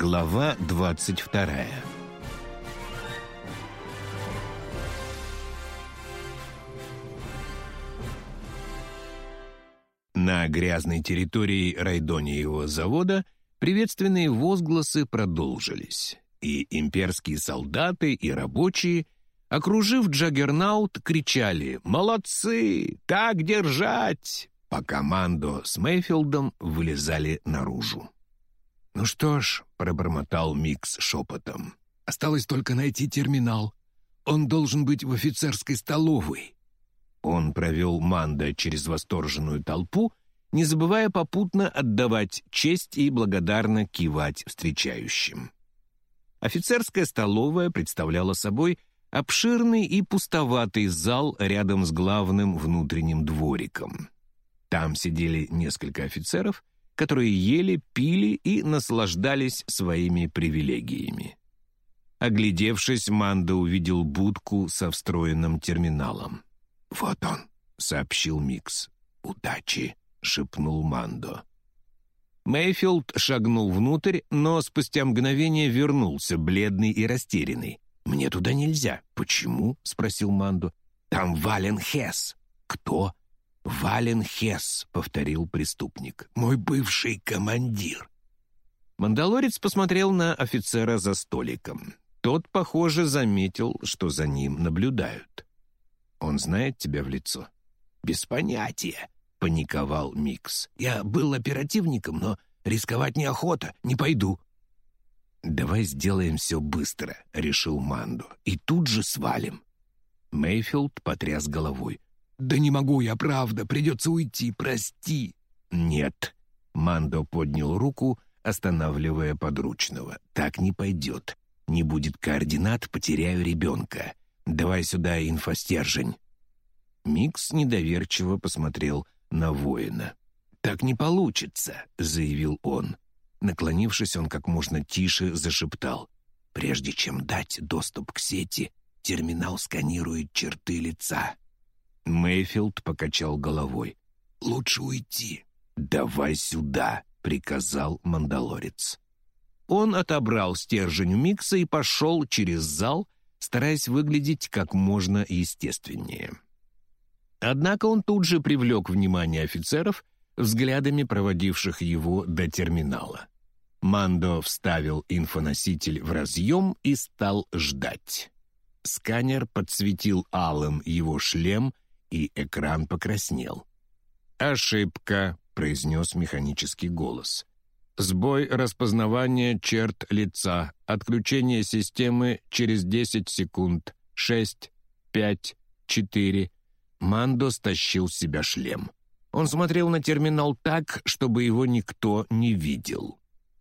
Глава 22 На грязной территории Райдониевого завода приветственные возгласы продолжились, и имперские солдаты и рабочие, окружив Джаггернаут, кричали «Молодцы! Так держать!» по команду с Мейфилдом вылезали наружу. «Ну что ж», — пробормотал Микс шепотом, — «осталось только найти терминал. Он должен быть в офицерской столовой». Он провел Манда через восторженную толпу, не забывая попутно отдавать честь и благодарно кивать встречающим. Офицерская столовая представляла собой обширный и пустоватый зал рядом с главным внутренним двориком. Там сидели несколько офицеров, которые ели, пили и наслаждались своими привилегиями. Оглядевшись, Манда увидел будку со встроенным терминалом. «Вот он», — сообщил Микс. «Удачи», — шепнул Мандо. Мейфилд шагнул внутрь, но спустя мгновение вернулся, бледный и растерянный. «Мне туда нельзя». «Почему?» — спросил Мандо. «Там Вален Хесс». «Кто?» «Вален Хесс», — повторил преступник. «Мой бывший командир». Мандалорец посмотрел на офицера за столиком. Тот, похоже, заметил, что за ним наблюдают. «Он знает тебя в лицо?» «Без понятия», — паниковал Микс. «Я был оперативником, но рисковать неохота, не пойду». «Давай сделаем все быстро», — решил Манду, — «и тут же свалим». Мейфилд потряс головой. «Да не могу я, правда, придется уйти, прости». «Нет». Мандо поднял руку, останавливая подручного. «Так не пойдет. Не будет координат, потеряю ребенка. Давай сюда инфостержень». Микс недоверчиво посмотрел на воина. «Так не получится», — заявил он. Наклонившись, он как можно тише зашептал. «Прежде чем дать доступ к сети, терминал сканирует черты лица. Мейфилд покачал головой. «Лучше уйти». «Давай сюда», — приказал мандалорец. Он отобрал стержень у Микса и пошел через зал, стараясь выглядеть как можно естественнее. Однако он тут же привлек внимание офицеров, взглядами проводивших его до терминала. Мандо вставил инфоноситель в разъем и стал ждать. Сканер подсветил алым его шлем — и экран покраснел. «Ошибка», — произнес механический голос. «Сбой распознавания черт лица. Отключение системы через 10 секунд. 6, 5, 4». Мандо стащил с себя шлем. Он смотрел на терминал так, чтобы его никто не видел.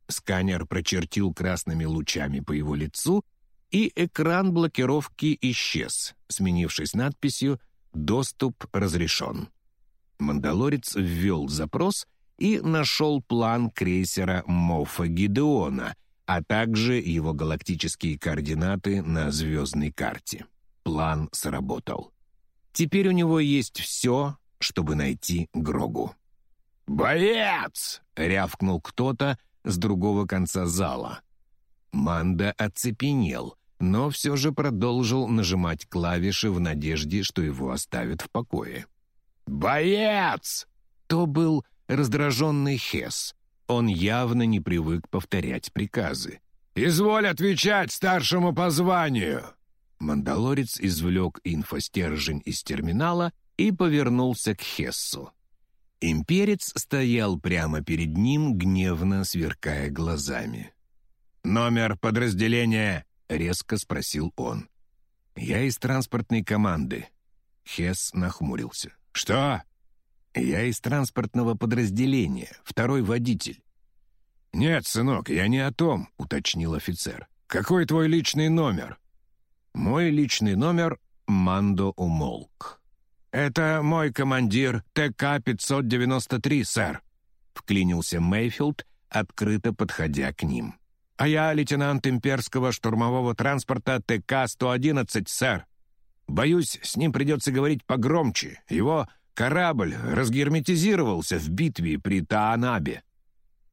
Сканер прочертил красными лучами по его лицу, и экран блокировки исчез, сменившись надписью Доступ разрешен. Мандалорец ввел запрос и нашел план крейсера Моффа Гидеона, а также его галактические координаты на звездной карте. План сработал. Теперь у него есть все, чтобы найти Грогу. «Боец!» — рявкнул кто-то с другого конца зала. Манда оцепенел но все же продолжил нажимать клавиши в надежде, что его оставят в покое. «Боец!» То был раздраженный Хес. Он явно не привык повторять приказы. «Изволь отвечать старшему по званию!» Мандалорец извлек инфостержень из терминала и повернулся к Хессу. Имперец стоял прямо перед ним, гневно сверкая глазами. «Номер подразделения — резко спросил он. «Я из транспортной команды». Хесс нахмурился. «Что?» «Я из транспортного подразделения, второй водитель». «Нет, сынок, я не о том», — уточнил офицер. «Какой твой личный номер?» «Мой личный номер — Мандо умолк». «Это мой командир ТК-593, сэр», — вклинился Мейфилд, открыто подходя к ним. «А я лейтенант имперского штурмового транспорта ТК-111, сэр. Боюсь, с ним придется говорить погромче. Его корабль разгерметизировался в битве при Таанабе».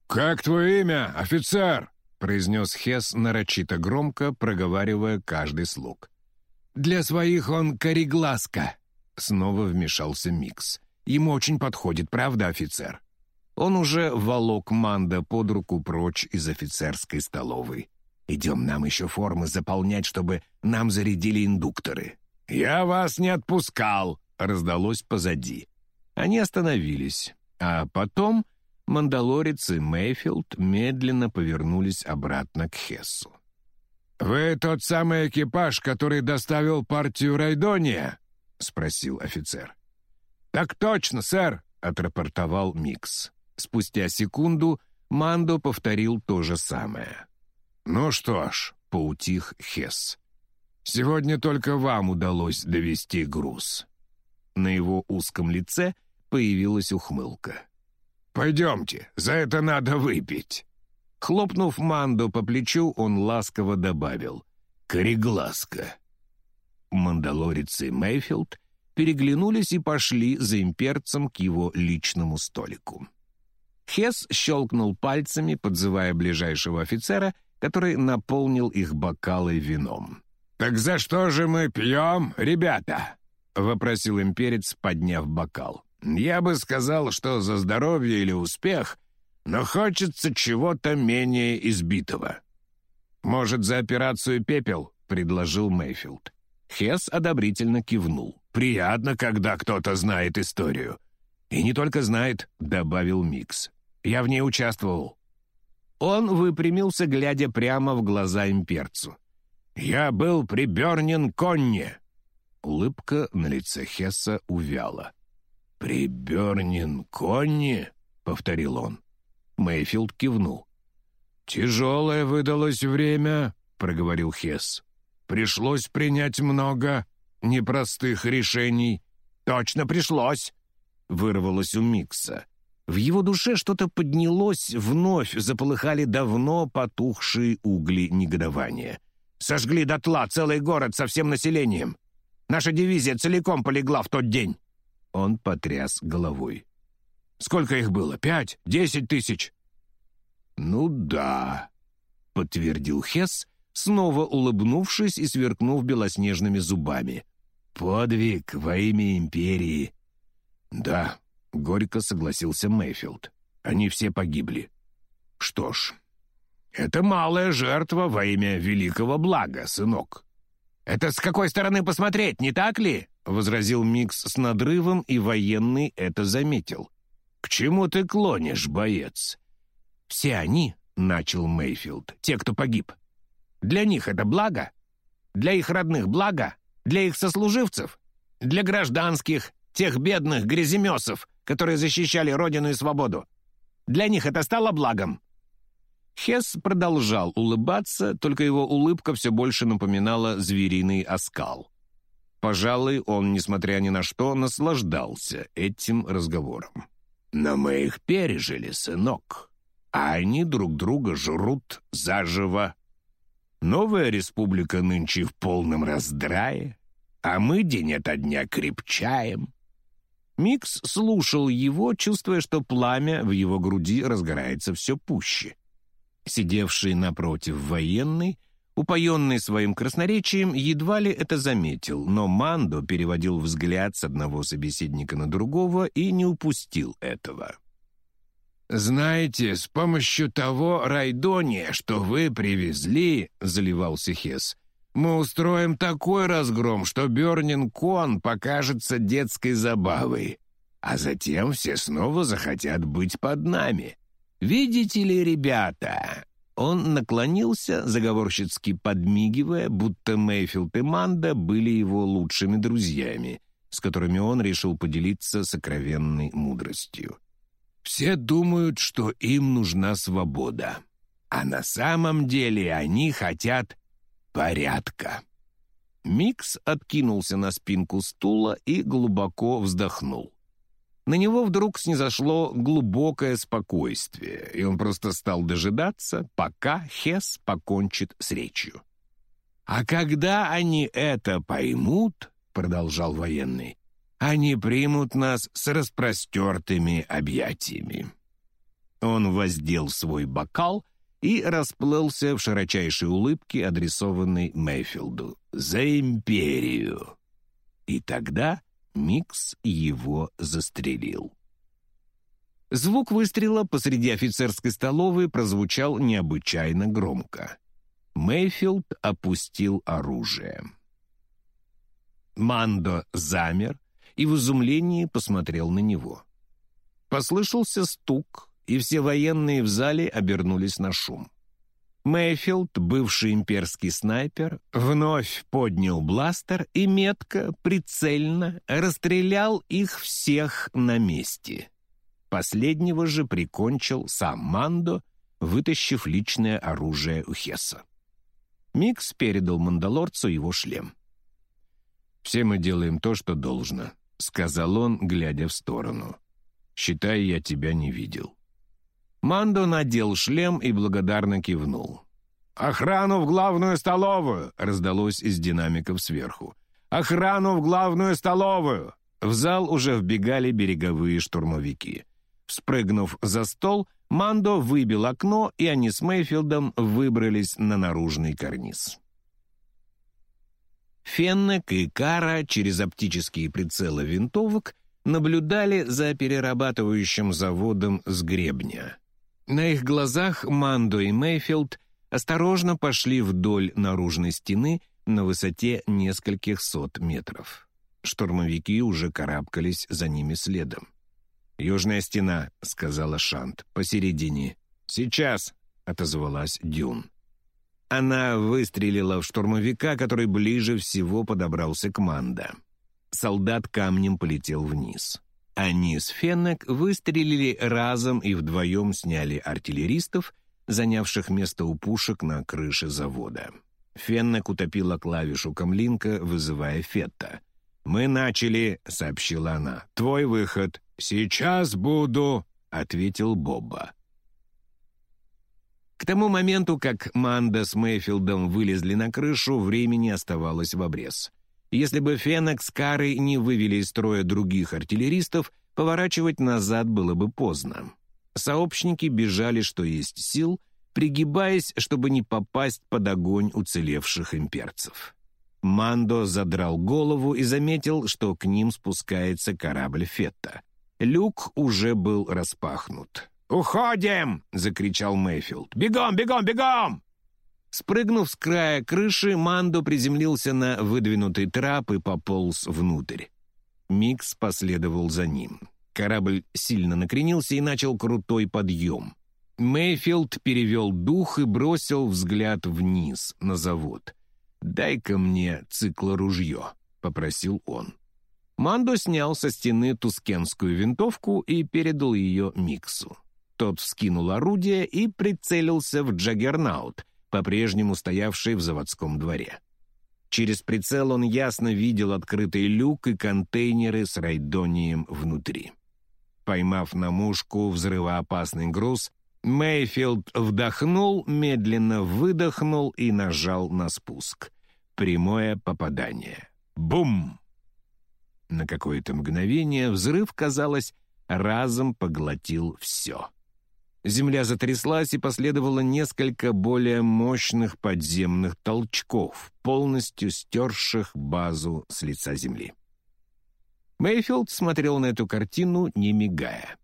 «Как твое имя, офицер?» — произнес Хес нарочито громко, проговаривая каждый слог. «Для своих он кореглазка», — снова вмешался Микс. «Ему очень подходит, правда, офицер?» Он уже волок Манда под руку прочь из офицерской столовой. «Идем нам еще формы заполнять, чтобы нам зарядили индукторы». «Я вас не отпускал!» — раздалось позади. Они остановились, а потом Мандалорец и Мейфилд медленно повернулись обратно к Хессу. «Вы тот самый экипаж, который доставил партию Райдония?» — спросил офицер. «Так точно, сэр», — отрапортовал Микс. Спустя секунду Мандо повторил то же самое. «Ну что ж», — поутих Хесс, — «сегодня только вам удалось довести груз». На его узком лице появилась ухмылка. «Пойдемте, за это надо выпить». Хлопнув Мандо по плечу, он ласково добавил «Кореглазка». Мандалорец и Мейфилд переглянулись и пошли за имперцем к его личному столику. Хес щелкнул пальцами, подзывая ближайшего офицера, который наполнил их бокалы вином. «Так за что же мы пьем, ребята?» — вопросил имперец, подняв бокал. Я бы сказал, что за здоровье или успех, но хочется чего-то менее избитого. «Может, за операцию «Пепел»?» — предложил Мейфилд. Хес одобрительно кивнул. «Приятно, когда кто-то знает историю». «И не только знает», — добавил Микс. «Я в ней участвовал». Он выпрямился, глядя прямо в глаза имперцу. «Я был при Бернин Конне». Улыбка на лице Хесса увяла. «При Бернин Конни?» — повторил он. Мэйфилд кивнул. «Тяжелое выдалось время», — проговорил Хесс. «Пришлось принять много непростых решений». «Точно пришлось», — вырвалось у Микса. В его душе что-то поднялось, вновь заполыхали давно потухшие угли негодования. «Сожгли дотла целый город со всем населением. Наша дивизия целиком полегла в тот день». Он потряс головой. «Сколько их было? Пять? Десять тысяч?» «Ну да», — подтвердил Хесс, снова улыбнувшись и сверкнув белоснежными зубами. «Подвиг во имя империи». «Да», — горько согласился Мэйфилд. «Они все погибли». «Что ж, это малая жертва во имя великого блага, сынок». «Это с какой стороны посмотреть, не так ли?» — возразил Микс с надрывом, и военный это заметил. «К чему ты клонишь, боец?» «Все они», — начал Мейфилд, — «те, кто погиб. Для них это благо? Для их родных благо? Для их сослуживцев? Для гражданских, тех бедных гряземесов, которые защищали родину и свободу? Для них это стало благом?» Хесс продолжал улыбаться, только его улыбка все больше напоминала звериный оскал. Пожалуй, он, несмотря ни на что, наслаждался этим разговором. «Но мы их пережили, сынок, а они друг друга жрут заживо. Новая республика нынче в полном раздрае, а мы день ото дня крепчаем». Микс слушал его, чувствуя, что пламя в его груди разгорается все пуще. Сидевший напротив военный — Упоенный своим красноречием, едва ли это заметил, но Мандо переводил взгляд с одного собеседника на другого и не упустил этого. «Знаете, с помощью того райдония, что вы привезли, — заливался Хес, — мы устроим такой разгром, что Бернин Кон покажется детской забавой, а затем все снова захотят быть под нами. Видите ли, ребята, он наклонился, заговорщицки подмигивая, будто Мейфилд и Манда были его лучшими друзьями, с которыми он решил поделиться сокровенной мудростью. «Все думают, что им нужна свобода, а на самом деле они хотят порядка». Микс откинулся на спинку стула и глубоко вздохнул. На него вдруг снизошло глубокое спокойствие, и он просто стал дожидаться, пока Хес покончит с речью. «А когда они это поймут, — продолжал военный, — они примут нас с распростертыми объятиями». Он воздел свой бокал и расплылся в широчайшей улыбке, адресованной Мейфилду. «За империю!» И тогда Микс его застрелил. Звук выстрела посреди офицерской столовой прозвучал необычайно громко. Мейфилд опустил оружие. Мандо замер и в изумлении посмотрел на него. Послышался стук, и все военные в зале обернулись на шум. Мэйфилд, бывший имперский снайпер, вновь поднял бластер и метко, прицельно расстрелял их всех на месте. Последнего же прикончил сам Мандо, вытащив личное оружие у Хесса. Микс передал мандалорцу его шлем. «Все мы делаем то, что должно», — сказал он, глядя в сторону. «Считай, я тебя не видел». Мандо надел шлем и благодарно кивнул. «Охрану в главную столовую!» — раздалось из динамиков сверху. «Охрану в главную столовую!» В зал уже вбегали береговые штурмовики. Спрыгнув за стол, Мандо выбил окно, и они с Мейфилдом выбрались на наружный карниз. Феннек и Кара через оптические прицелы винтовок наблюдали за перерабатывающим заводом с гребня. На их глазах Мандо и Мейфилд осторожно пошли вдоль наружной стены на высоте нескольких сот метров. Штурмовики уже карабкались за ними следом. «Южная стена», — сказала Шант, — «посередине». «Сейчас», — отозвалась Дюн. Она выстрелила в штурмовика, который ближе всего подобрался к Манда. Солдат камнем полетел вниз. Они с Феннек выстрелили разом и вдвоем сняли артиллеристов, занявших место у пушек на крыше завода. Феннек утопила клавишу камлинка, вызывая Фетта. «Мы начали», — сообщила она. «Твой выход». «Сейчас буду», — ответил Бобба. К тому моменту, как Манда с Мэйфилдом вылезли на крышу, времени оставалось в обрез. Если бы Фенок с Карой не вывели из строя других артиллеристов, поворачивать назад было бы поздно. Сообщники бежали, что есть сил, пригибаясь, чтобы не попасть под огонь уцелевших имперцев. Мандо задрал голову и заметил, что к ним спускается корабль Фетта. Люк уже был распахнут. «Уходим!» — закричал Мэйфилд. «Бегом, бегом, бегом!» Спрыгнув с края крыши, Мандо приземлился на выдвинутый трап и пополз внутрь. Мигс последовал за ним. Корабль сильно накренился и начал крутой подъем. Мэйфилд перевел дух и бросил взгляд вниз, на завод. «Дай-ка мне циклоружье», — попросил он. Мандо снял со стены тускенскую винтовку и передал ее Миксу. Тот вскинул орудие и прицелился в Джаггернаут — по-прежнему стоявший в заводском дворе. Через прицел он ясно видел открытый люк и контейнеры с райдонием внутри. Поймав на мушку взрывоопасный груз, Мейфилд вдохнул, медленно выдохнул и нажал на спуск. Прямое попадание. Бум! На какое-то мгновение взрыв, казалось, разом поглотил все. Земля затряслась и последовало несколько более мощных подземных толчков, полностью стерших базу с лица земли. Мейфилд смотрел на эту картину, не мигая.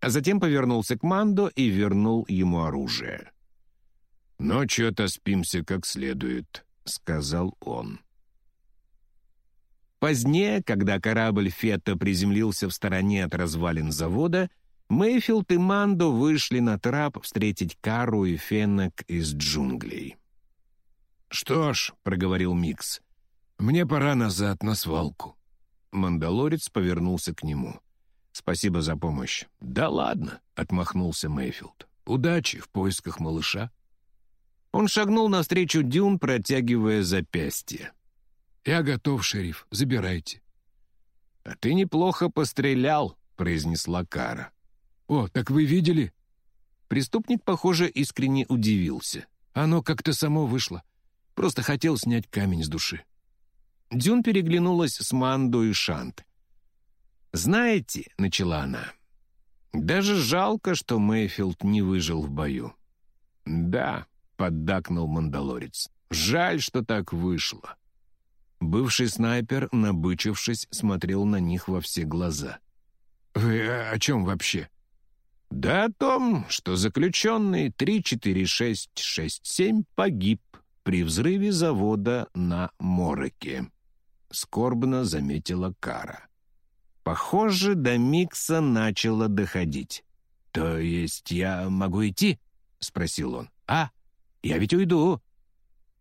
А затем повернулся к Мандо и вернул ему оружие. «Ночью отоспимся как следует», — сказал он. Позднее, когда корабль Фетта приземлился в стороне от развалин завода, Мэйфилд и Мандо вышли на трап встретить Кару и Феннек из джунглей. «Что ж», — проговорил Мигс, — «мне пора назад на свалку». Мандалорец повернулся к нему. «Спасибо за помощь». «Да ладно», — отмахнулся Мэйфилд. «Удачи в поисках малыша». Он шагнул навстречу Дюн, протягивая запястье. «Я готов, шериф, забирайте». «А ты неплохо пострелял», — произнесла Кара. «О, так вы видели?» Преступник, похоже, искренне удивился. Оно как-то само вышло. Просто хотел снять камень с души. Дюн переглянулась с Мандо и Шант. «Знаете», — начала она, — «даже жалко, что Мэйфилд не выжил в бою. «Да», — поддакнул мандалорец. «Жаль, что так вышло». Бывший снайпер, набычившись, смотрел на них во все глаза. «Вы о чем вообще?» «Да о том, что заключенный 34667 погиб при взрыве завода на Мороке», — скорбно заметила Кара. Похоже, до Микса начало доходить. «То есть я могу идти?» — спросил он. «А, я ведь уйду».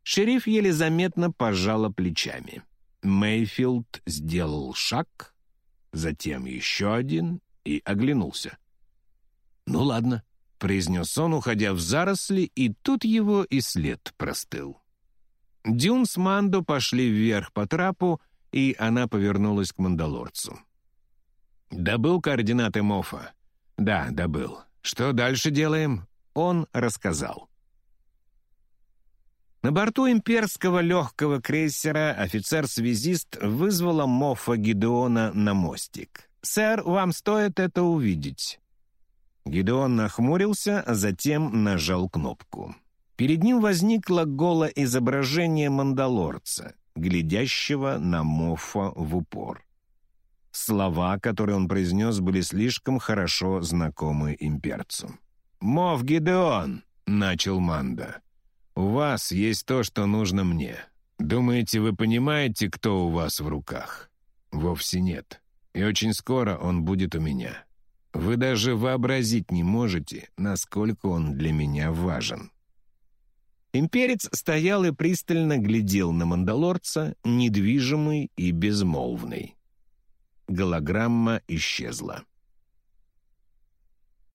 Шериф еле заметно пожала плечами. Мейфилд сделал шаг, затем еще один и оглянулся. «Ну ладно», — произнес он, уходя в заросли, и тут его и след простыл. Дюн с Мандо пошли вверх по трапу, и она повернулась к мандалорцу. «Добыл координаты Мофа?» «Да, добыл. Что дальше делаем?» Он рассказал. На борту имперского легкого крейсера офицер-связист вызвала Моффа Гидеона на мостик. «Сэр, вам стоит это увидеть». Гидеон нахмурился, а затем нажал кнопку. Перед ним возникло голое изображение мандалорца, глядящего на Моффа в упор. Слова, которые он произнес, были слишком хорошо знакомы имперцу. «Мов Гидеон!» — начал Манда. У вас есть то, что нужно мне. Думаете, вы понимаете, кто у вас в руках? Вовсе нет. И очень скоро он будет у меня. Вы даже вообразить не можете, насколько он для меня важен». Имперец стоял и пристально глядел на мандалорца, недвижимый и безмолвный. Голограмма исчезла.